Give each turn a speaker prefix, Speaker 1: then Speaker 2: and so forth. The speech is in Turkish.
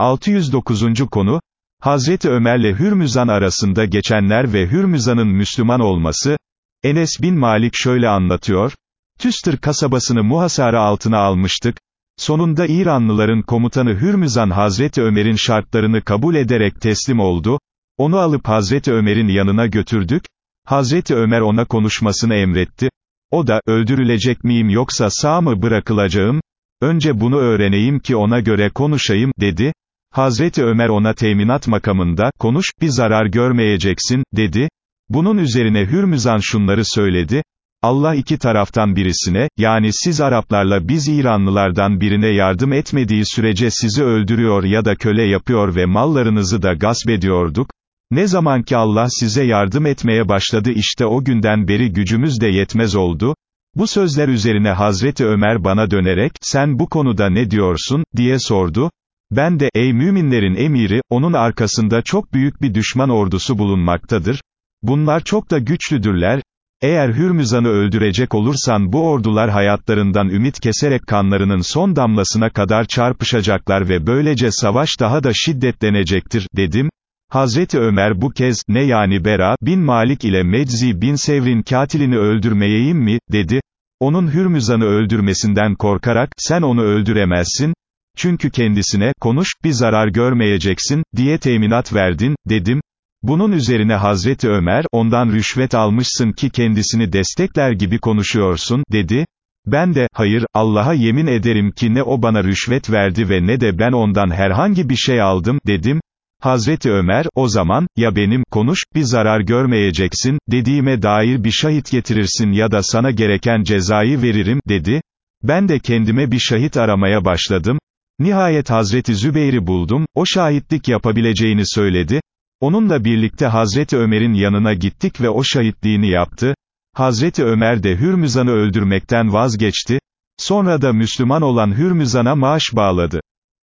Speaker 1: 609. konu, Hazreti Ömer'le Hürmüzan arasında geçenler ve Hürmüzan'ın Müslüman olması, Enes bin Malik şöyle anlatıyor, Tüstır kasabasını muhasara altına almıştık, sonunda İranlıların komutanı Hürmüzan Hazreti Ömer'in şartlarını kabul ederek teslim oldu, onu alıp Hazreti Ömer'in yanına götürdük, Hazreti Ömer ona konuşmasını emretti, o da, öldürülecek miyim yoksa sağ mı bırakılacağım, önce bunu öğreneyim ki ona göre konuşayım, dedi, Hazreti Ömer ona teminat makamında, konuş, bir zarar görmeyeceksin, dedi, bunun üzerine Hürmüzan şunları söyledi, Allah iki taraftan birisine, yani siz Araplarla biz İranlılardan birine yardım etmediği sürece sizi öldürüyor ya da köle yapıyor ve mallarınızı da gasp ediyorduk, ne zaman ki Allah size yardım etmeye başladı işte o günden beri gücümüz de yetmez oldu, bu sözler üzerine Hazreti Ömer bana dönerek, sen bu konuda ne diyorsun, diye sordu, ben de, ey müminlerin emiri, onun arkasında çok büyük bir düşman ordusu bulunmaktadır, bunlar çok da güçlüdürler, eğer Hürmüzan'ı öldürecek olursan bu ordular hayatlarından ümit keserek kanlarının son damlasına kadar çarpışacaklar ve böylece savaş daha da şiddetlenecektir, dedim. Hazreti Ömer bu kez, ne yani Bera, bin Malik ile Meczi bin Sevr'in katilini öldürmeyeyim mi, dedi. Onun Hürmüzan'ı öldürmesinden korkarak, sen onu öldüremezsin, çünkü kendisine, konuş, bir zarar görmeyeceksin, diye teminat verdin, dedim. Bunun üzerine Hazreti Ömer, ondan rüşvet almışsın ki kendisini destekler gibi konuşuyorsun, dedi. Ben de, hayır, Allah'a yemin ederim ki ne o bana rüşvet verdi ve ne de ben ondan herhangi bir şey aldım, dedim. Hazreti Ömer, o zaman, ya benim, konuş, bir zarar görmeyeceksin, dediğime dair bir şahit getirirsin ya da sana gereken cezayı veririm, dedi. Ben de kendime bir şahit aramaya başladım. Nihayet Hazreti Zübeyir'i buldum, o şahitlik yapabileceğini söyledi. Onunla birlikte Hazreti Ömer'in yanına gittik ve o şahitliğini yaptı. Hazreti Ömer de Hürmüzan'ı öldürmekten vazgeçti. Sonra da Müslüman olan Hürmüzan'a maaş bağladı.